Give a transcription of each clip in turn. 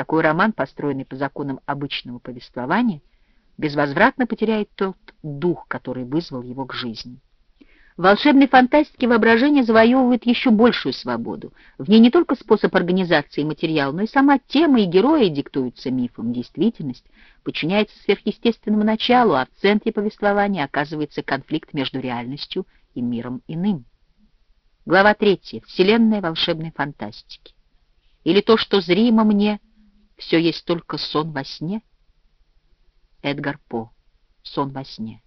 Такой роман, построенный по законам обычного повествования, безвозвратно потеряет тот дух, который вызвал его к жизни. В волшебной фантастике воображение завоевывает еще большую свободу. В ней не только способ организации материала, но и сама тема и герои диктуются мифом. Действительность подчиняется сверхъестественному началу, а в центре повествования оказывается конфликт между реальностью и миром иным. Глава 3. Вселенная волшебной фантастики. Или то, что зримо мне, все есть только сон во сне? Эдгар По. Сон во сне.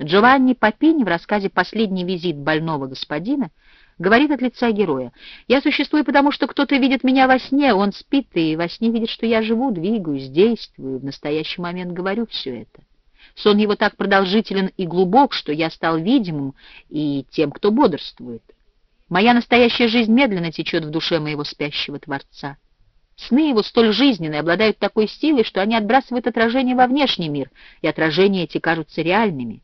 Джованни Папини в рассказе «Последний визит больного господина» говорит от лица героя. «Я существую, потому что кто-то видит меня во сне, он спит, и во сне видит, что я живу, двигаюсь, действую, в настоящий момент говорю все это. Сон его так продолжителен и глубок, что я стал видимым и тем, кто бодрствует. Моя настоящая жизнь медленно течет в душе моего спящего Творца. Сны его столь жизненные, обладают такой силой, что они отбрасывают отражение во внешний мир, и отражения эти кажутся реальными.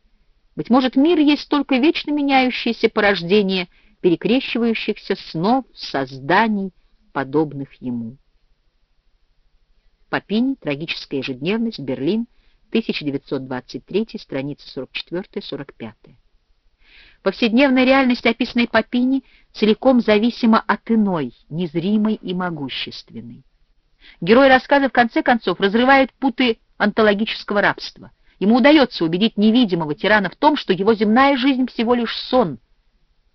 Быть может, мир есть только вечно меняющееся порождение перекрещивающихся снов, созданий, подобных ему. Папини, трагическая ежедневность, Берлин, 1923, страница 44-45. Повседневная реальность, описанная Папини, целиком зависима от иной, незримой и могущественной. Герой рассказа в конце концов разрывает путы онтологического рабства. Ему удается убедить невидимого тирана в том, что его земная жизнь всего лишь сон,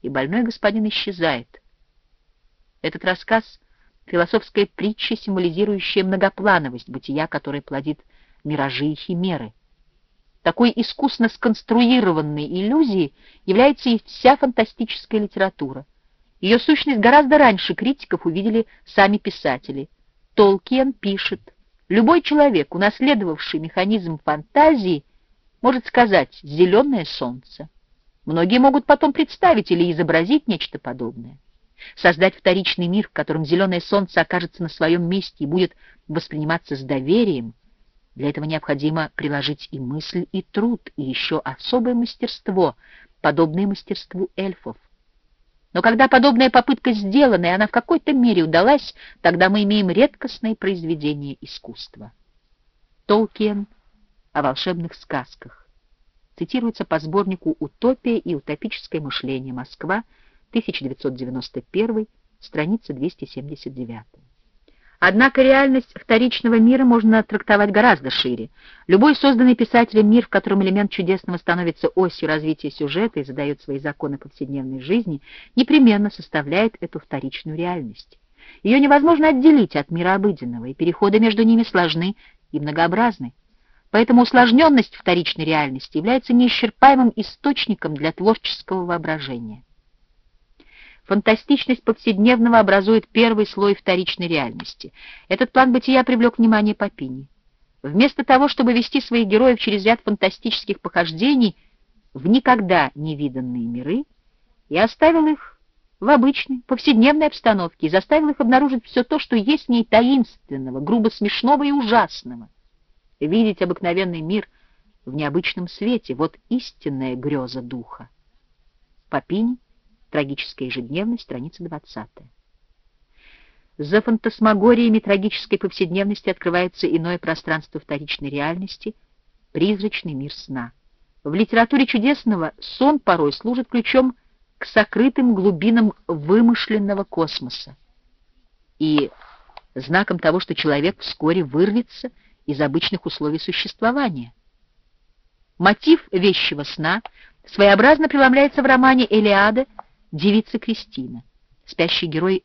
и больной господин исчезает. Этот рассказ — философская притча, символизирующая многоплановость бытия, которая плодит миражи и химеры. Такой искусно сконструированной иллюзией является и вся фантастическая литература. Ее сущность гораздо раньше критиков увидели сами писатели. Толкиен пишет, Любой человек, унаследовавший механизм фантазии, может сказать «зеленое солнце». Многие могут потом представить или изобразить нечто подобное. Создать вторичный мир, в котором зеленое солнце окажется на своем месте и будет восприниматься с доверием, для этого необходимо приложить и мысль, и труд, и еще особое мастерство, подобное мастерству эльфов. Но когда подобная попытка сделана, и она в какой-то мере удалась, тогда мы имеем редкостное произведение искусства. Толкиен о волшебных сказках. Цитируется по сборнику «Утопия и утопическое мышление. Москва. 1991. Страница 279». Однако реальность вторичного мира можно трактовать гораздо шире. Любой созданный писателем мир, в котором элемент чудесного становится осью развития сюжета и задает свои законы повседневной жизни, непременно составляет эту вторичную реальность. Ее невозможно отделить от мира обыденного, и переходы между ними сложны и многообразны. Поэтому усложненность вторичной реальности является неисчерпаемым источником для творческого воображения. Фантастичность повседневного образует первый слой вторичной реальности. Этот план бытия привлек внимание Папини. Вместо того, чтобы вести своих героев через ряд фантастических похождений в никогда не виданные миры, я оставил их в обычной, повседневной обстановке и заставил их обнаружить все то, что есть в ней таинственного, грубо смешного и ужасного. Видеть обыкновенный мир в необычном свете — вот истинная греза духа. Папини Трагическая ежедневность, страница 20. За фантасмагориями трагической повседневности открывается иное пространство вторичной реальности, призрачный мир сна. В литературе чудесного сон порой служит ключом к сокрытым глубинам вымышленного космоса и знаком того, что человек вскоре вырвется из обычных условий существования. Мотив вещего сна своеобразно преломляется в романе «Элиада» девица Кристина. Спящий герой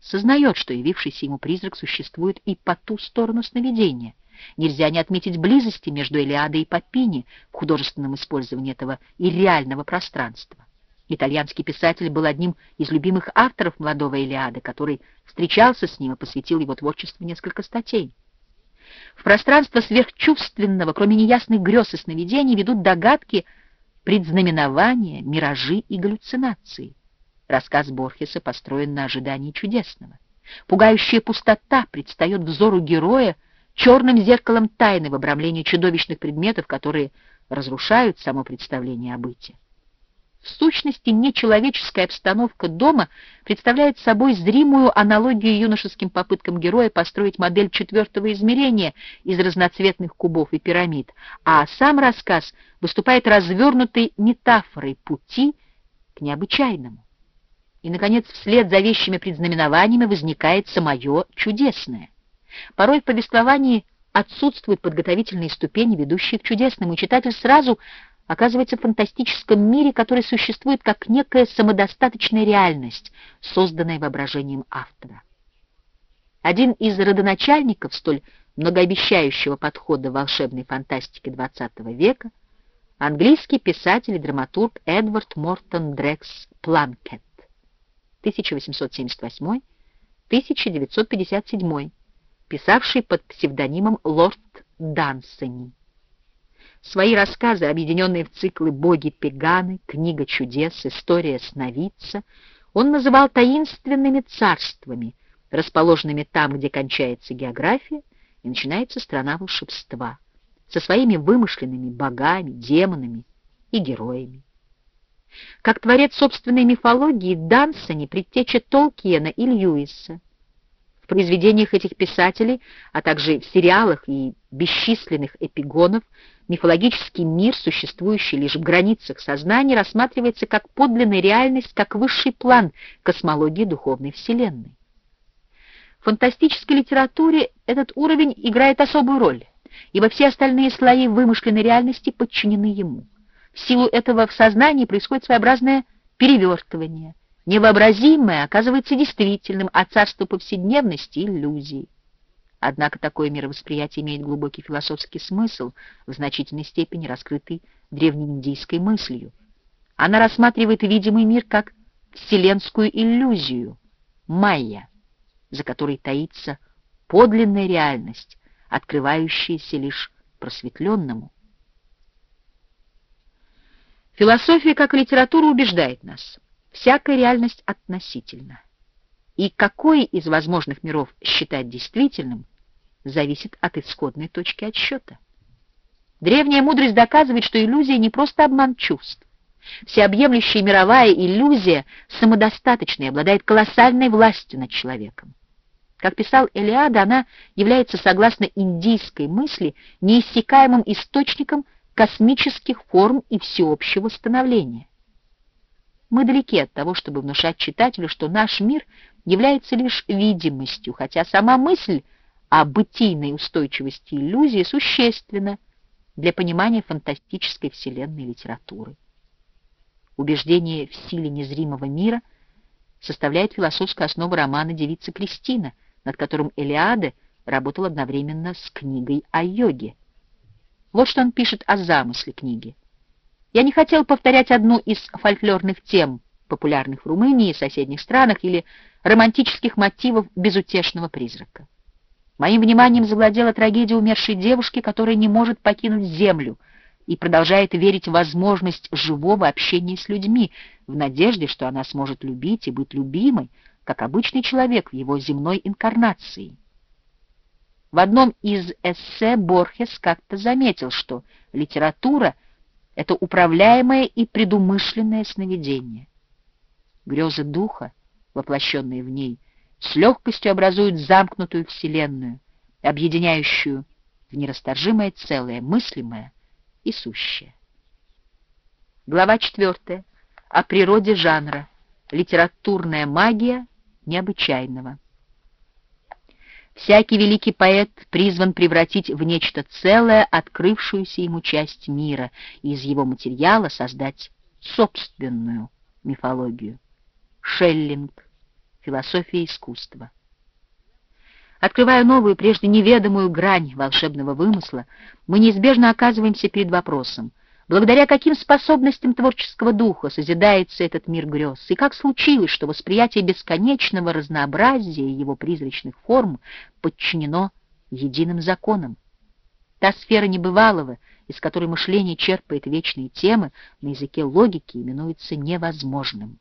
сознает, что явившийся ему призрак существует и по ту сторону сновидения. Нельзя не отметить близости между Элиадой и Папини в художественном использовании этого и реального пространства. Итальянский писатель был одним из любимых авторов молодого Элиады, который встречался с ним и посвятил его творчеству несколько статей. В пространство сверхчувственного, кроме неясных грез и сновидений, ведут догадки, предзнаменования, миражи и галлюцинации. Рассказ Борхеса построен на ожидании чудесного. Пугающая пустота предстает взору героя черным зеркалом тайны в обрамлении чудовищных предметов, которые разрушают само представление о быте. В сущности, нечеловеческая обстановка дома представляет собой зримую аналогию юношеским попыткам героя построить модель четвертого измерения из разноцветных кубов и пирамид, а сам рассказ выступает развернутой метафорой пути к необычайному. И, наконец, вслед за вещими предзнаменованиями возникает самое чудесное. Порой в повествовании отсутствуют подготовительные ступени, ведущие к чудесному, и читатель сразу оказывается в фантастическом мире, который существует как некая самодостаточная реальность, созданная воображением автора. Один из родоначальников столь многообещающего подхода волшебной фантастики XX века — английский писатель и драматург Эдвард Мортон Дрекс Планкетт 1878-1957, писавший под псевдонимом Лорд Дансени. Свои рассказы, объединенные в циклы «Боги Пеганы», «Книга чудес», «История сновидца», он называл таинственными царствами, расположенными там, где кончается география и начинается страна волшебства, со своими вымышленными богами, демонами и героями. Как творец собственной мифологии, Дансони предтеча Толкиена и Льюиса, произведениях этих писателей, а также в сериалах и бесчисленных эпигонов, мифологический мир, существующий лишь в границах сознания, рассматривается как подлинная реальность, как высший план космологии духовной вселенной. В фантастической литературе этот уровень играет особую роль, ибо все остальные слои вымышленной реальности подчинены ему. В силу этого в сознании происходит своеобразное перевертывание, Невообразимое оказывается действительным, а царство повседневности — иллюзий. Однако такое мировосприятие имеет глубокий философский смысл, в значительной степени раскрытый древнеиндийской мыслью. Она рассматривает видимый мир как вселенскую иллюзию, майя, за которой таится подлинная реальность, открывающаяся лишь просветленному. Философия как литература убеждает нас — Всякая реальность относительна. И какой из возможных миров считать действительным, зависит от исходной точки отсчета. Древняя мудрость доказывает, что иллюзия не просто обман чувств. Всеобъемлющая мировая иллюзия самодостаточная, обладает колоссальной властью над человеком. Как писал Элиада, она является, согласно индийской мысли, неиссякаемым источником космических форм и всеобщего становления. Мы далеки от того, чтобы внушать читателю, что наш мир является лишь видимостью, хотя сама мысль о бытийной устойчивости иллюзии существенна для понимания фантастической вселенной литературы. Убеждение в силе незримого мира составляет философскую основу романа «Девица Кристина», над которым Элиаде работал одновременно с книгой о йоге. Вот что он пишет о замысле книги. Я не хотел повторять одну из фольклорных тем, популярных в Румынии и соседних странах, или романтических мотивов безутешного призрака. Моим вниманием завладела трагедия умершей девушки, которая не может покинуть землю и продолжает верить в возможность живого общения с людьми, в надежде, что она сможет любить и быть любимой, как обычный человек в его земной инкарнации. В одном из эссе Борхес как-то заметил, что литература — это управляемое и предумышленное сновидение. Грезы духа, воплощенные в ней, с легкостью образуют замкнутую вселенную, объединяющую в нерасторжимое целое, мыслимое и сущее. Глава четвертая. О природе жанра. Литературная магия необычайного. Всякий великий поэт призван превратить в нечто целое открывшуюся ему часть мира и из его материала создать собственную мифологию. Шеллинг. Философия искусства. Открывая новую, прежде неведомую грань волшебного вымысла, мы неизбежно оказываемся перед вопросом, Благодаря каким способностям творческого духа созидается этот мир грез, и как случилось, что восприятие бесконечного разнообразия его призрачных форм подчинено единым законам. Та сфера небывалого, из которой мышление черпает вечные темы, на языке логики именуется невозможным.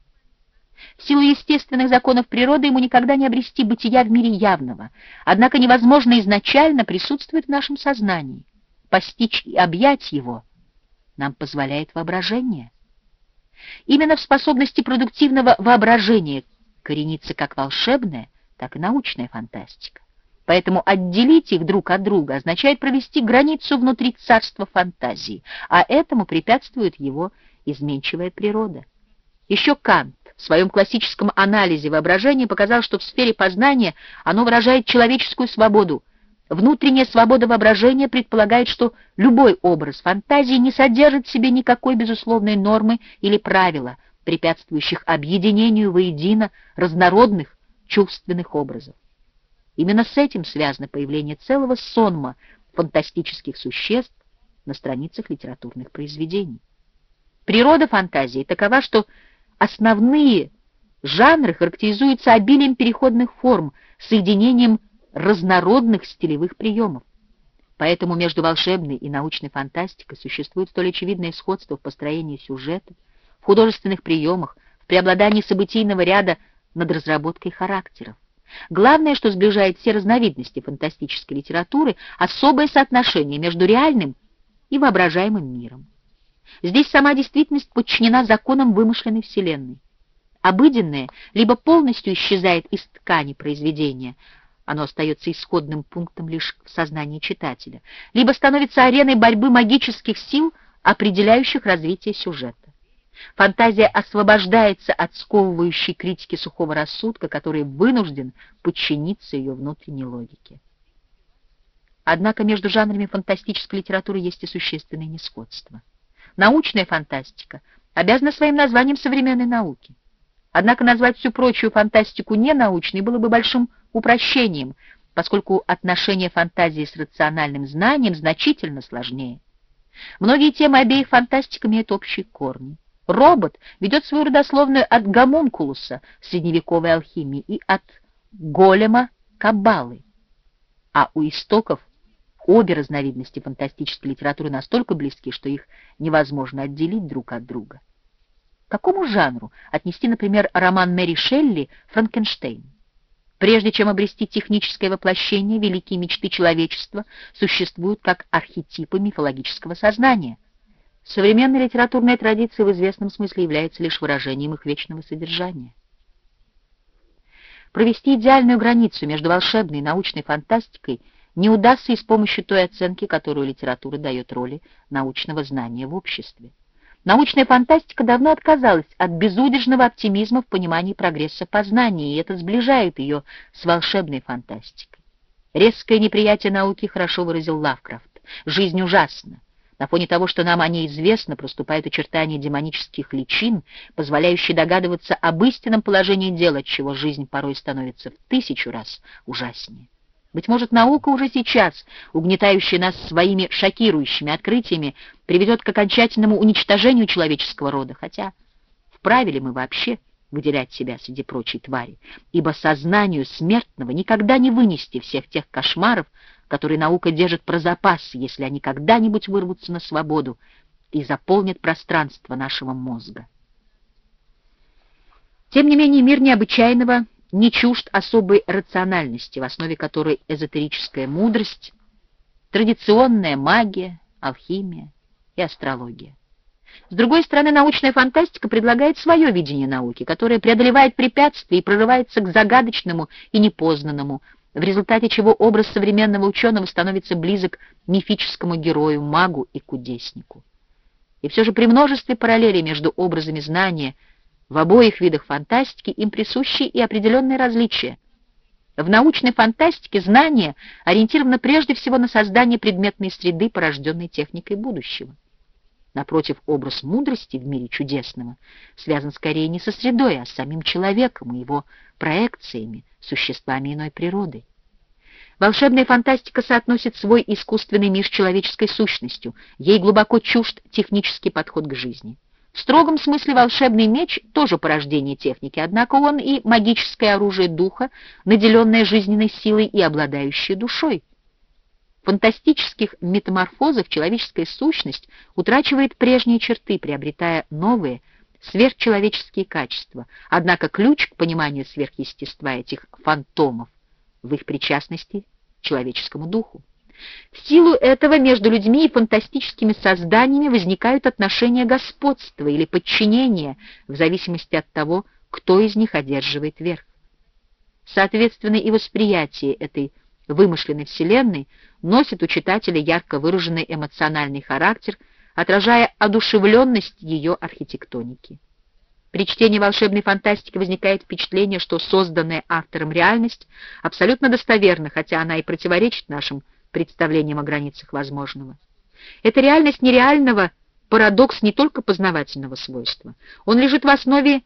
В силу естественных законов природы ему никогда не обрести бытия в мире явного, однако невозможно изначально присутствует в нашем сознании. Постичь и объять его — нам позволяет воображение. Именно в способности продуктивного воображения коренится как волшебная, так и научная фантастика. Поэтому отделить их друг от друга означает провести границу внутри царства фантазии, а этому препятствует его изменчивая природа. Еще Кант в своем классическом анализе воображения показал, что в сфере познания оно выражает человеческую свободу. Внутренняя свобода воображения предполагает, что любой образ фантазии не содержит в себе никакой безусловной нормы или правила, препятствующих объединению воедино разнородных чувственных образов. Именно с этим связано появление целого сонма фантастических существ на страницах литературных произведений. Природа фантазии такова, что основные жанры характеризуются обилием переходных форм, соединением разнородных стилевых приемов. Поэтому между волшебной и научной фантастикой существует столь очевидное сходство в построении сюжета, в художественных приемах, в преобладании событийного ряда над разработкой характеров. Главное, что сближает все разновидности фантастической литературы, особое соотношение между реальным и воображаемым миром. Здесь сама действительность подчинена законам вымышленной вселенной. Обыденное либо полностью исчезает из ткани произведения, оно остается исходным пунктом лишь в сознании читателя, либо становится ареной борьбы магических сил, определяющих развитие сюжета. Фантазия освобождается от сковывающей критики сухого рассудка, который вынужден подчиниться ее внутренней логике. Однако между жанрами фантастической литературы есть и существенные несходства. Научная фантастика обязана своим названием современной науки. Однако назвать всю прочую фантастику ненаучной было бы большим упрощением, поскольку отношение фантазии с рациональным знанием значительно сложнее. Многие темы обеих фантастик имеют общие корни. Робот ведет свою родословную от гомункулуса средневековой алхимии и от голема каббалы, а у истоков Обе разновидности фантастической литературы настолько близки, что их невозможно отделить друг от друга. К какому жанру отнести, например, роман Мэри Шелли «Франкенштейн»? Прежде чем обрести техническое воплощение, великие мечты человечества существуют как архетипы мифологического сознания. Современная литературная традиция в известном смысле является лишь выражением их вечного содержания. Провести идеальную границу между волшебной и научной фантастикой – не удастся и с помощью той оценки, которую литература дает роли научного знания в обществе. Научная фантастика давно отказалась от безудержного оптимизма в понимании прогресса познания, и это сближает ее с волшебной фантастикой. Резкое неприятие науки хорошо выразил Лавкрафт. Жизнь ужасна. На фоне того, что нам о ней известно, проступают очертания демонических личин, позволяющие догадываться об истинном положении дел, от чего жизнь порой становится в тысячу раз ужаснее. Быть может, наука уже сейчас, угнетающая нас своими шокирующими открытиями, приведет к окончательному уничтожению человеческого рода, хотя вправе ли мы вообще выделять себя среди прочей твари, ибо сознанию смертного никогда не вынести всех тех кошмаров, которые наука держит про запас, если они когда-нибудь вырвутся на свободу и заполнят пространство нашего мозга. Тем не менее, мир необычайного — не чужд особой рациональности, в основе которой эзотерическая мудрость, традиционная магия, алхимия и астрология. С другой стороны, научная фантастика предлагает свое видение науки, которое преодолевает препятствия и прорывается к загадочному и непознанному, в результате чего образ современного ученого становится близок мифическому герою, магу и кудеснику. И все же при множестве параллелей между образами знания – в обоих видах фантастики им присущи и определенные различия. В научной фантастике знание ориентировано прежде всего на создание предметной среды, порожденной техникой будущего. Напротив, образ мудрости в мире чудесного связан скорее не со средой, а с самим человеком и его проекциями, существами иной природы. Волшебная фантастика соотносит свой искусственный мир с человеческой сущностью, ей глубоко чужд технический подход к жизни. В строгом смысле волшебный меч тоже порождение техники, однако он и магическое оружие духа, наделенное жизненной силой и обладающее душой. В фантастических метаморфозах человеческая сущность утрачивает прежние черты, приобретая новые, сверхчеловеческие качества. Однако ключ к пониманию сверхъестества этих фантомов в их причастности к человеческому духу. В силу этого между людьми и фантастическими созданиями возникают отношения господства или подчинения в зависимости от того, кто из них одерживает верх. Соответственно, и восприятие этой вымышленной вселенной носит у читателя ярко выраженный эмоциональный характер, отражая одушевленность ее архитектоники. При чтении волшебной фантастики возникает впечатление, что созданная автором реальность абсолютно достоверна, хотя она и противоречит нашим представлениям о границах возможного. Эта реальность нереального парадокс не только познавательного свойства. Он лежит в основе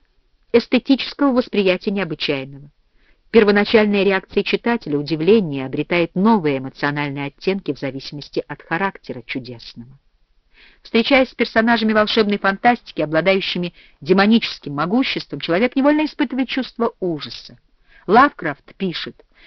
эстетического восприятия необычайного. Первоначальная реакция читателя, удивление, обретает новые эмоциональные оттенки в зависимости от характера чудесного. Встречаясь с персонажами волшебной фантастики, обладающими демоническим могуществом, человек невольно испытывает чувство ужаса. Лавкрафт пишет,